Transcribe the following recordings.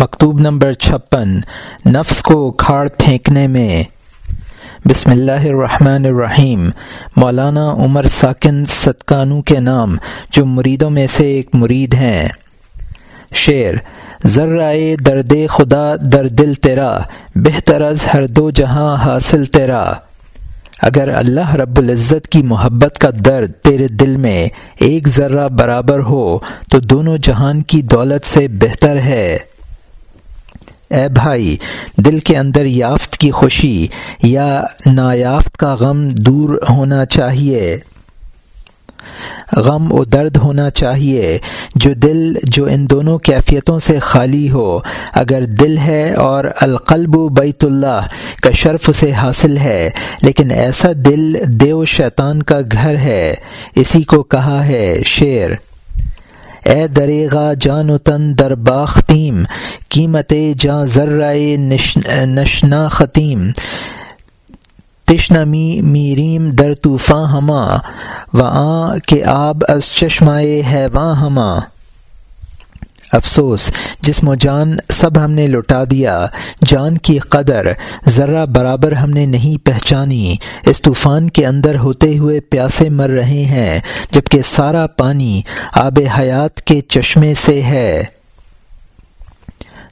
مکتوب نمبر چھپن، نفس کو کھاڑ پھینکنے میں۔ بسم اللہ الرحمن الرحیم۔ مولانا عمر ساکن ستکانو کے نام، جو مریدوں میں سے ایک مرید ہیں۔ شعر ذرائے درد خدا در دل تیرا، بہتر از ہر دو جہاں حاصل تیرا۔ اگر اللہ رب العزت کی محبت کا درد تیرے دل میں ایک ذرہ برابر ہو، تو دونوں جہان کی دولت سے بہتر ہے۔ اے بھائی، دل کے اندر یافت کی خوشی یا نایافت کا غم دور ہونا چاہیے۔ غم و درد ہونا چاہیے۔ جو دل، جو ان دونوں کیفیتوں سے خالی ہو، اگر دل ہے اور القلب و بیت اللہ کا شرف اسے حاصل ہے، لیکن ایسا دل دیو شیطان کا گھر ہے۔ اسی کو کہا ہے شعر۔ اے دریغا جان و تن در باختیم قیمت جاں ذرائے نشنا ختیم۔ تشنمی میریم در طوفاں ہما، و آ کے آب از چشمائے ہے ہما۔ افسوس، جسم و جان سب ہم نے لٹا دیا۔ جان کی قدر، ذرہ برابر ہم نے نہیں پہچانی۔ اس طوفان کے اندر ہوتے ہوئے پیاسے مر رہے ہیں جبکہ سارا پانی آب حیات کے چشمے سے ہے۔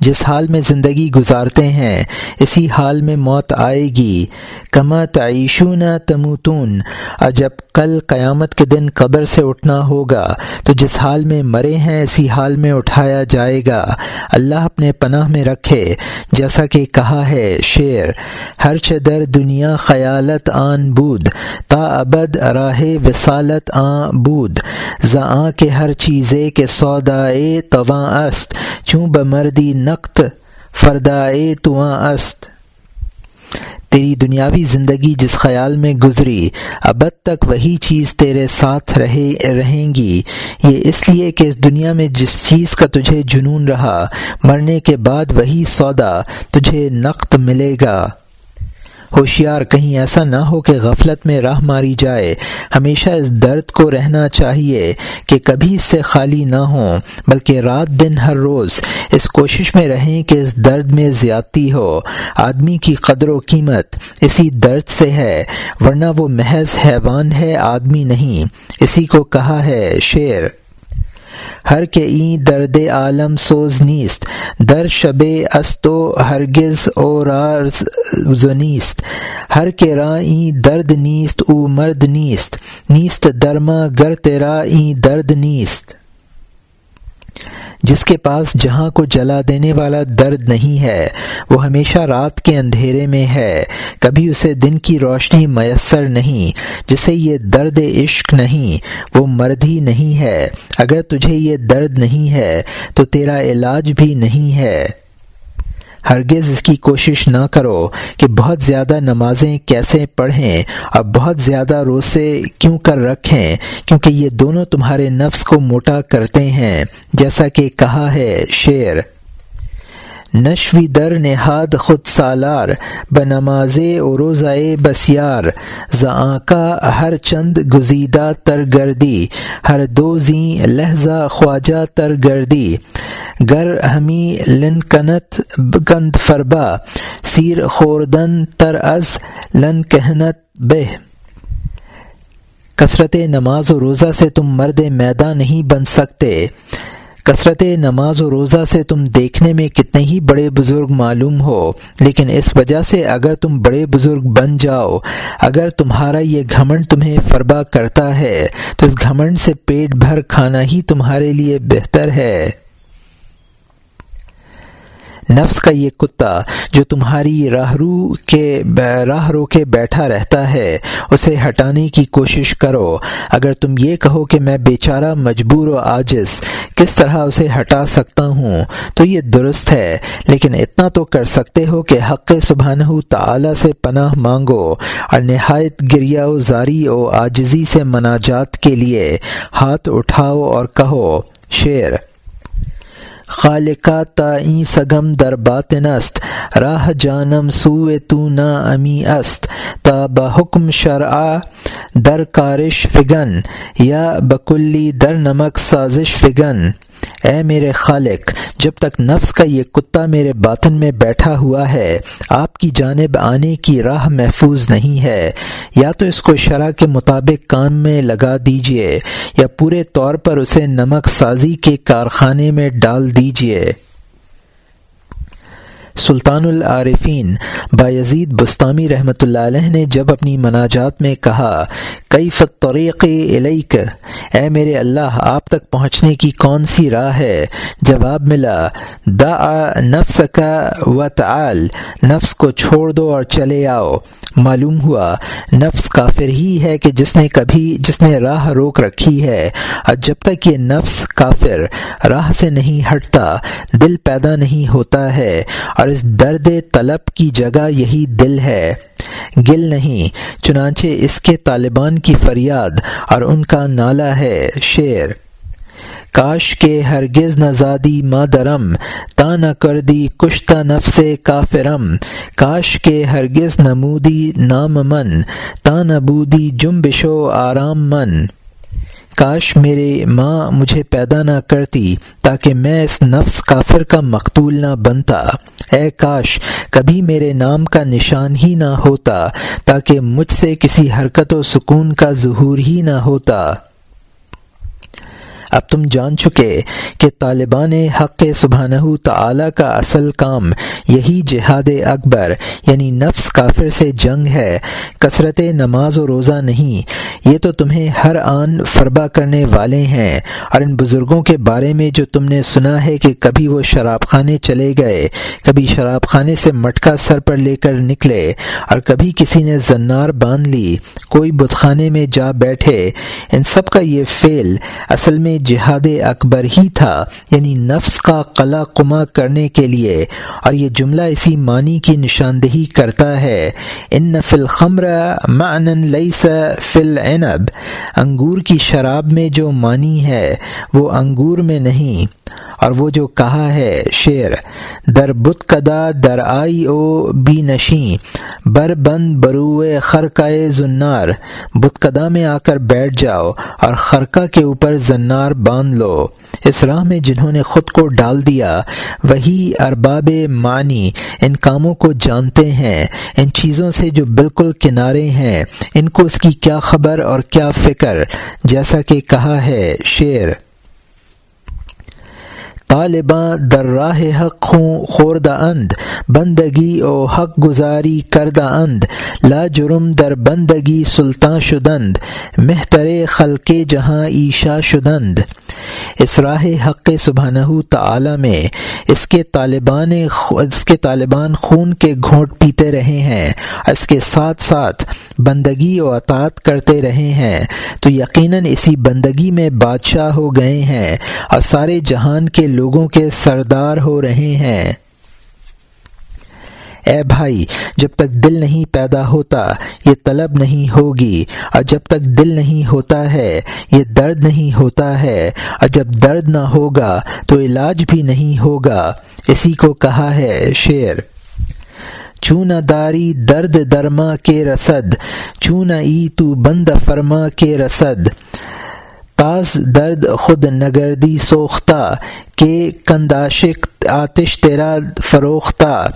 جس حال میں زندگی گزارتے ہیں، اسی حال میں موت آئے گی۔ کما تعیشون تموتون۔ اور جب کل قیامت کے دن قبر سے اٹھنا ہوگا۔ تو جس حال میں مرے ہیں، اسی حال میں اٹھایا جائے گا۔ اللہ اپنے پناہ میں رکھے۔ جیسا کہ کہا ہے شعر، ہر چدر دنیا خیالت آن بود، تا ابد راہ وسالت آ بود۔ ز کے ہر چیزے کے سودائے تواں است۔ چوں بمردی نقط فردائے تواں است۔ تیری دنیاوی زندگی جس خیال میں گزری، ابد تک وہی چیز تیرے ساتھ رہے، رہیں گی۔ یہ اس لیے کہ اس دنیا میں جس چیز کا تجھے جنون رہا، مرنے کے بعد وہی سودا تجھے نقد ملے گا۔ ہوشیار کہیں ایسا نہ ہو کہ غفلت میں راہ ماری جائے۔ ہمیشہ اس درد کو رہنا چاہیے کہ کبھی اس سے خالی نہ ہوں، بلکہ رات دن ہر روز اس کوشش میں رہیں کہ اس درد میں زیادتی ہو۔ آدمی کی قدر و قیمت اسی درد سے ہے، ورنہ وہ محض حیوان ہے، آدمی نہیں۔ اسی کو کہا ہے شعر۔ ہر کے این درد عالم سوز نیست، در شب استو ہرگز اور زنیست ہر کے را این درد نیست، او مرد نیست۔ نیست درما گر تیرا این درد نیست۔ جس کے پاس جہاں کو جلا دینے والا درد نہیں ہے، وہ ہمیشہ رات کے اندھیرے میں ہے۔ کبھی اسے دن کی روشنی میسر نہیں، جسے یہ درد عشق نہیں، وہ مرد ہی نہیں ہے۔ اگر تجھے یہ درد نہیں ہے تو تیرا علاج بھی نہیں ہے۔ ہرگز اس کی کوشش نہ کرو کہ بہت زیادہ نمازیں کیسے پڑھیں اور بہت زیادہ روسے کیوں کر رکھیں، کیونکہ یہ دونوں تمہارے نفس کو موٹا کرتے ہیں، جیسا کہ کہا ہے شعر۔ نشوی در نہاد خود سالار ب و روزائے بسیار کا ہر چند گزیدہ تر گردی، ہر دو زیں لہذا خواجہ تر گردی، گر ہمی لن کنت گند فربا، سیر خوردن تر از لن کہنت بہ۔ کثرت نماز و روزہ سے تم مرد میدان نہیں بن سکتے۔ کثرت نماز و روزہ سے تم دیکھنے میں کتنے ہی بڑے بزرگ معلوم ہو، لیکن اس وجہ سے اگر تم بڑے بزرگ بن جاؤ، اگر تمہارا یہ گھمنڈ تمہیں فربا کرتا ہے، تو اس گھمنڈ سے پیٹ بھر کھانا ہی تمہارے لیے بہتر ہے۔ نفس کا یہ کتا جو تمہاری راہ رو کے راہ رو کے بیٹھا رہتا ہے، اسے ہٹانے کی کوشش کرو۔ اگر تم یہ کہو کہ میں بیچارہ، مجبور و عاجز، کس طرح اسے ہٹا سکتا ہوں؟ تو یہ درست ہے، لیکن اتنا تو کر سکتے ہو کہ حق سبحانہ تعالی سے پناہ مانگو اور نہایت گریا و زاری و عاجزی سے مناجات کے لیے ہاتھ اٹھاؤ اور کہو، شعر۔ خالقہ تا این سگم در باطن است، راہ جانم سو تو نا امی است. تا بحکم شرع در کارش فگن، یا بکلی در نمک سازش فگن. اے میرے خالق جب تک نفس کا یہ کتا میرے باطن میں بیٹھا ہوا ہے، آپ کی جانب آنے کی راہ محفوظ نہیں ہے۔ یا تو اس کو شرح کے مطابق کام میں لگا دیجیے، یا پورے طور پر اسے نمک سازی کے کارخانے میں ڈال دیجیے۔ سلطان العارفین بایزید بستانی رحمۃ اللہ علیہ نے جب اپنی مناجات میں کہا کئی فطریق علیک اے میرے اللہ، آپ تک پہنچنے کی کون سی راہ ہے؟ جواب ملا دا نفس کا و تعال، نفس کو چھوڑ دو اور چلے آؤ۔ معلوم ہوا، نفس کافر ہی ہے کہ جس نے کبھی، جس نے راہ روک رکھی ہے۔ اور جب تک یہ نفس کافر راہ سے نہیں ہٹتا، دل پیدا نہیں ہوتا ہے۔ اور اس درد طلب کی جگہ یہی دل ہے۔ گل نہیں، چنانچہ اس کے طالبان کی فریاد اور ان کا نالا ہے، شعر۔ کاش کے ہرگز نزادی مادرم، تا نہ کر دی کشتہ نفس کافرم۔ کاش کے ہرگز نمودی نام من، تا نہ بودی جم بشو آرام من۔ کاش میرے ماں مجھے پیدا نہ کرتی، تاکہ میں اس نفس کافر کا مقتول نہ بنتا۔ اے کاش، کبھی میرے نام کا نشان ہی نہ ہوتا، تاکہ مجھ سے کسی حرکت و سکون کا ظہور ہی نہ ہوتا۔ اب تم جان چکے کہ طالبان حق سبحانہ تعالی کا اصل کام یہی جہاد اکبر یعنی نفس کافر سے جنگ ہے، کثرت نماز و روزہ نہیں۔ یہ تو تمہیں ہر آن فربا کرنے والے ہیں۔ اور ان بزرگوں کے بارے میں جو تم نے سنا ہے کہ کبھی وہ شراب خانے چلے گئے، کبھی شراب خانے سے مٹکا سر پر لے کر نکلے، اور کبھی کسی نے زنار باندھ لی، کوئی بت خانے میں جا بیٹھے۔ ان سب کا یہ فعل اصل میں جہاد اکبر ہی تھا یعنی نفس کا قلع قما کرنے کے لیے۔ اور یہ جملہ اسی معنی کی نشاندہی کرتا ہے۔ ان فل خمر معن لیس فل عنب انگور کی شراب میں جو معنی ہے، وہ انگور میں نہیں۔ اور وہ جو کہا ہے شعر، در بت کدا در آئی او بی نشیں بر بند برو خرکائے زنار، بت کدا میں آ کر بیٹھ جاؤ اور خرکا کے اوپر زنار باندھ لو۔ اس راہ میں جنہوں نے خود کو ڈال دیا، وہی ارباب معنی، ان کاموں کو جانتے ہیں، ان چیزوں سے جو بالکل کنارے ہیں۔ ان کو اس کی کیا خبر اور کیا فکر، جیسا کہ کہا ہے شعر۔ طالباں در راہ حق خوں خوردہ اند، بندگی او حق گزاری کردہ اند، لا جرم در بندگی سلطان شدند مہتر خلق جہاں ایشا شدند. اس راہ حق سبحانہ تعالی میں اس کے طالبان اس کے طالبان خون کے گھونٹ پیتے رہے ہیں، اس کے ساتھ ساتھ بندگی و اطاعت کرتے رہے ہیں۔ تو یقیناً اسی بندگی میں بادشاہ ہو گئے ہیں اور سارے جہان کے لوگوں کے سردار ہو رہے ہیں۔ اے بھائی، جب تک دل نہیں پیدا ہوتا، یہ طلب نہیں ہوگی۔ اور جب تک دل نہیں ہوتا ہے، یہ درد نہیں ہوتا ہے۔ اور جب درد نہ ہوگا، تو علاج بھی نہیں ہوگا۔ اسی کو کہا ہے شعر۔ چون داری درد درما کے رسد چون ای تو بند فرما کے رسد۔ تاز درد خود نگردی سوختہ کہ کنداشک آتش تیرا فروختہ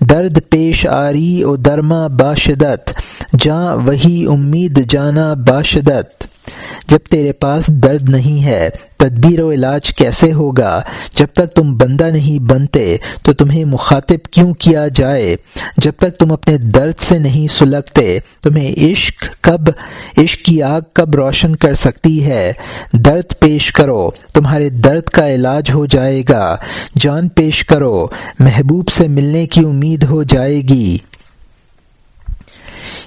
درد پیش آری و درما باشدت، جاں وہی امید جانا باشدت۔ جب تیرے پاس درد نہیں ہے، تدبیر و علاج کیسے ہوگا؟ جب تک تم بندہ نہیں بنتے، تو تمہیں مخاطب کیوں کیا جائے؟ جب تک تم اپنے درد سے نہیں سلگتے، تمہیں عشق کب، عشق کی آگ کب روشن کر سکتی ہے؟ درد پیش کرو، تمہارے درد کا علاج ہو جائے گا۔ جان پیش کرو، محبوب سے ملنے کی امید ہو جائے گی۔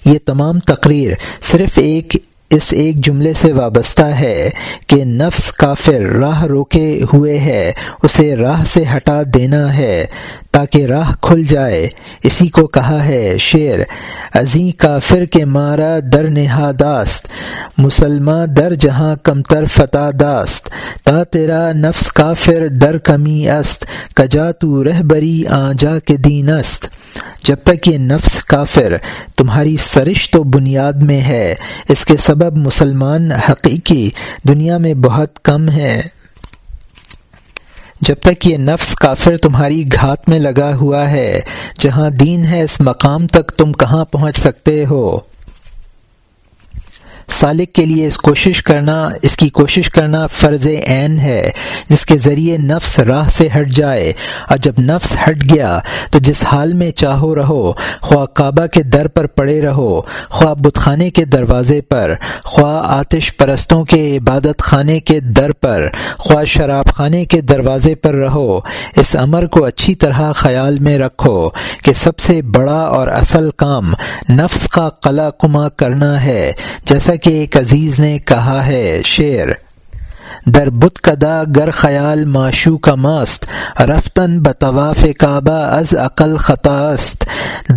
یہ تمام تقریر صرف ایک اس ایک جملے سے وابستہ ہے کہ نفس کافر راہ روکے ہوئے ہے، اسے راہ سے ہٹا دینا ہے تاکہ راہ کھل جائے۔ اسی کو کہا ہے شعر ازیں کافر کے مارا در نہا داست در جہاں کم تر فتح داست۔ تا تیرا نفس کافر در کمی است، کجا تو رہ بری آ جا کے دین است؟ جب تک یہ نفس کافر تمہاری سرش تو بنیاد میں ہے، اس کے سبب مسلمان حقیقی دنیا میں بہت کم ہے جب تک یہ نفس کافر تمہاری گھات میں لگا ہوا ہے، جہاں دین ہے، اس مقام تک تم کہاں پہنچ سکتے ہو؟ سالک کے لیے اس کوشش کرنا، اس کی کوشش کرنا فرض عین ہے، جس کے ذریعے نفس راہ سے ہٹ جائے۔ اور جب نفس ہٹ گیا، تو جس حال میں چاہو رہو، خواہ کعبہ کے در پر پڑے رہو، خواہ بت خانے کے دروازے پر، خواہ آتش پرستوں کے عبادت خانے کے در پر، خواہ شراب خانے کے دروازے پر رہو۔ اس امر کو اچھی طرح خیال میں رکھو کہ سب سے بڑا اور اصل کام نفس کا قلع کما کرنا ہے۔ جیسا کے ایک عزیز نے کہا ہے، شعر، در بت کدا گر خیال معشو کا ماست، رفتن بطواف کعبہ از عقل خطاست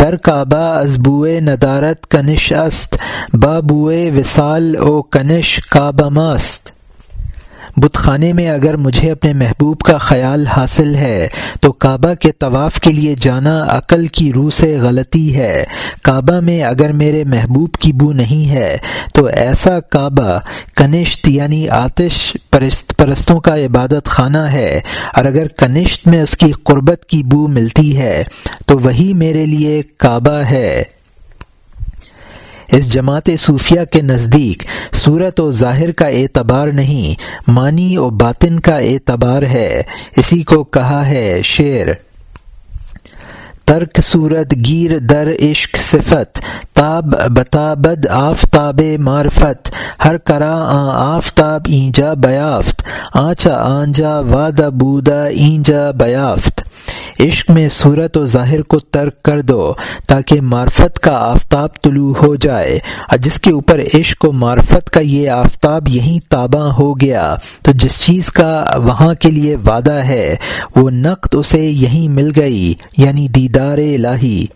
در کعبہ از بوئے ندارت کنش است بابوئے وصال او کنش کعبہ ماست۔ بت خانے میں اگر مجھے اپنے محبوب کا خیال حاصل ہے، تو کعبہ کے طواف کے لیے جانا عقل کی روح سے غلطی ہے۔ کعبہ میں اگر میرے محبوب کی بو نہیں ہے، تو ایسا کعبہ کنشت یعنی آتش پرست پرستوں کا عبادت خانہ ہے۔ اور اگر کنشت میں اس کی قربت کی بو ملتی ہے، تو وہی میرے لیے کعبہ ہے۔ اس جماعت صوفیہ کے نزدیک صورت و ظاہر کا اعتبار نہیں، معنی و باطن کا اعتبار ہے۔ اسی کو کہا ہے شعر۔ ترک صورت گیر در عشق صفت، تاب بتابد آفتاب معرفت، ہر کرا آفتاب اینجا بیافت، آنچا آنجا وادہ بودا اینجا بیافت۔ عشق میں صورت و ظاہر کو ترک کر دو تاکہ معرفت کا آفتاب طلوع ہو جائے۔ اور جس کے اوپر عشق و معرفت کا یہ آفتاب یہیں تاباں ہو گیا، تو جس چیز کا وہاں کے لیے وعدہ ہے، وہ نقد اسے یہیں مل گئی یعنی دیدار الہی۔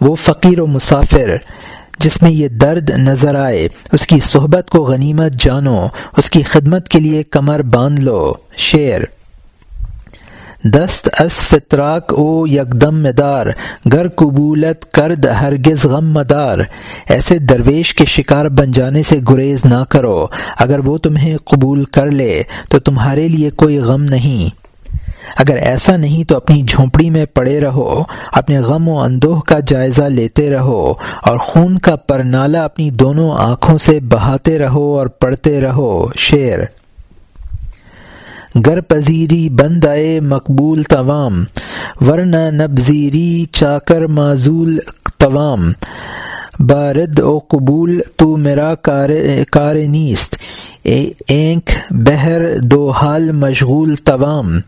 وہ فقیر و مسافر، جس میں یہ درد نظر آئے، اس کی صحبت کو غنیمت جانو، اس کی خدمت کے لیے کمر باندھ لو۔ شعر دست اس فطراک او یکدم مدار، گر قبولت کرد ہرگز غم مدار. ایسے درویش کے شکار بن جانے سے گریز نہ کرو، اگر وہ تمہیں قبول کر لے تو تمہارے لیے کوئی غم نہیں۔ اگر ایسا نہیں تو اپنی جھونپڑی میں پڑے رہو، اپنے غم و اندوہ کا جائزہ لیتے رہو، اور خون کا پرنالہ اپنی دونوں آنکھوں سے بہاتے رہو اور پڑھتے رہو۔ شعر گر پذیری بند آئے مقبول توام، ورنہ نبزیری چاکر معذول توام۔ بارد و قبول تو میرا کار نیست۔ اینک بہر دو حال مشغول توام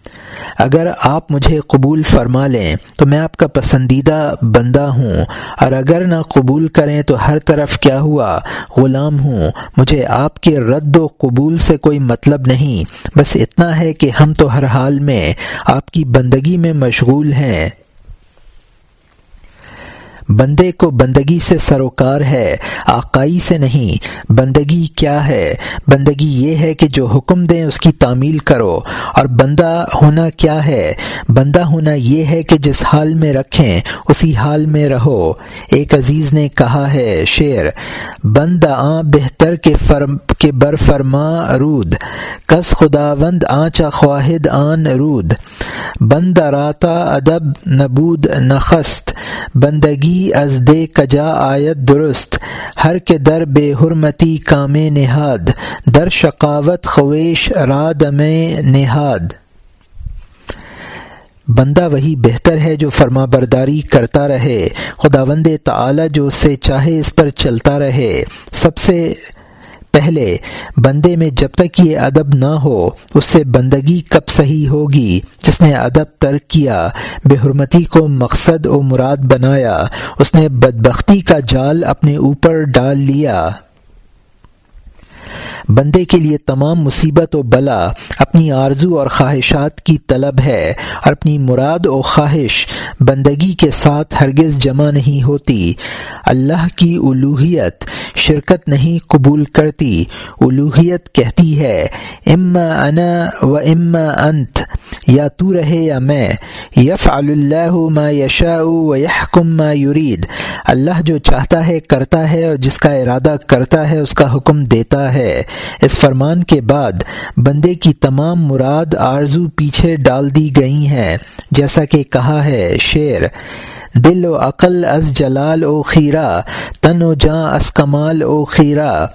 اگر آپ مجھے قبول فرما لیں، تو میں آپ کا پسندیدہ بندہ ہوں۔ اور اگر نہ قبول کریں، تو ہر طرف کیا ہوا؟ غلام ہوں۔ مجھے آپ کے رد و قبول سے کوئی مطلب نہیں۔ بس اتنا ہے کہ ہم تو ہر حال میں آپ کی بندگی میں مشغول ہیں۔ بندے کو بندگی سے سروکار ہے، آقائی سے نہیں، بندگی کیا ہے؟ بندگی یہ ہے کہ جو حکم دیں اس کی تعمیل کرو۔ اور بندہ ہونا کیا ہے؟ بندہ ہونا یہ ہے کہ جس حال میں رکھیں، اسی حال میں رہو۔ ایک عزیز نے کہا ہے شعر بند آ بہتر کے فرم، کے بر فرما رود۔ کس خداوند آنچا خواہد آن رود۔ بند راتا ادب نبود نخست۔ بندگی از دے کجا آیت درست، ہر کے در بے حرمتی کام نہاد، در شقاوت خویش راد میں نہاد۔ بندہ وہی بہتر ہے جو فرما برداری کرتا رہے، خداوند تعالی جو اس سے چاہے اس پر چلتا رہے۔ سب سے پہلے، بندے میں جب تک یہ ادب نہ ہو، اس سے بندگی کب صحیح ہوگی؟ جس نے ادب ترک کیا، بے حرمتی کو مقصد و مراد بنایا، اس نے بدبختی کا جال اپنے اوپر ڈال لیا۔ بندے کے لیے تمام مصیبت و بلا اپنی آرزو اور خواہشات کی طلب ہے اور اپنی مراد و خواہش بندگی کے ساتھ ہرگز جمع نہیں ہوتی۔ اللہ کی الوحیت شرکت نہیں قبول کرتی۔ الوحیت کہتی ہے، اما انا و اما انت یا تو رہے یا میں یف اللہ ما یشاء و یحکم ما یرید اللہ جو چاہتا ہے، کرتا ہے اور جس کا ارادہ کرتا ہے، اس کا حکم دیتا ہے۔ ہے۔ اس فرمان کے بعد بندے کی تمام مراد آرزو پیچھے ڈال دی گئی ہیں۔ جیسا کہ کہا ہے شعر، دل و عقل از جلال او خیرہ، تن و جاں از کمال او خیرہ۔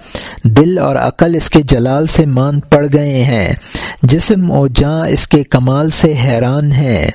دل اور عقل اس کے جلال سے مان پڑ گئے ہیں۔ جسم و جاں اس کے کمال سے حیران ہیں۔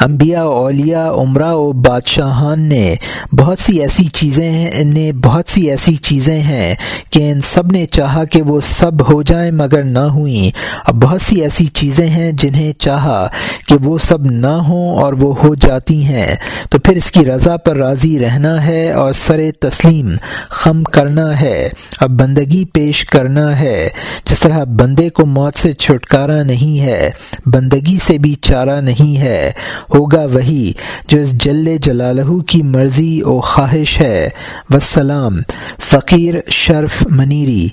انبیاء اولیاء، عمرہ و بادشاہان نے بہت سی ایسی چیزیں ہیں، نے بہت سی ایسی چیزیں ہیں کہ ان سب نے چاہا کہ وہ سب ہو جائیں مگر نہ ہوئیں۔ اور بہت سی ایسی چیزیں ہیں جنہیں چاہا کہ وہ سب نہ ہوں اور وہ ہو جاتی ہیں۔ تو پھر اس کی رضا پر راضی رہنا ہے اور سر تسلیم خم کرنا ہے۔ اب بندگی پیش کرنا ہے۔ جس طرح بندے کو موت سے چھٹکارا نہیں ہے، بندگی سے بھی چارہ نہیں ہے۔ ہوگا وہی جو اس جل جلالہ کی مرضی و خواہش ہے۔ وسلام فقیر شرف منیری۔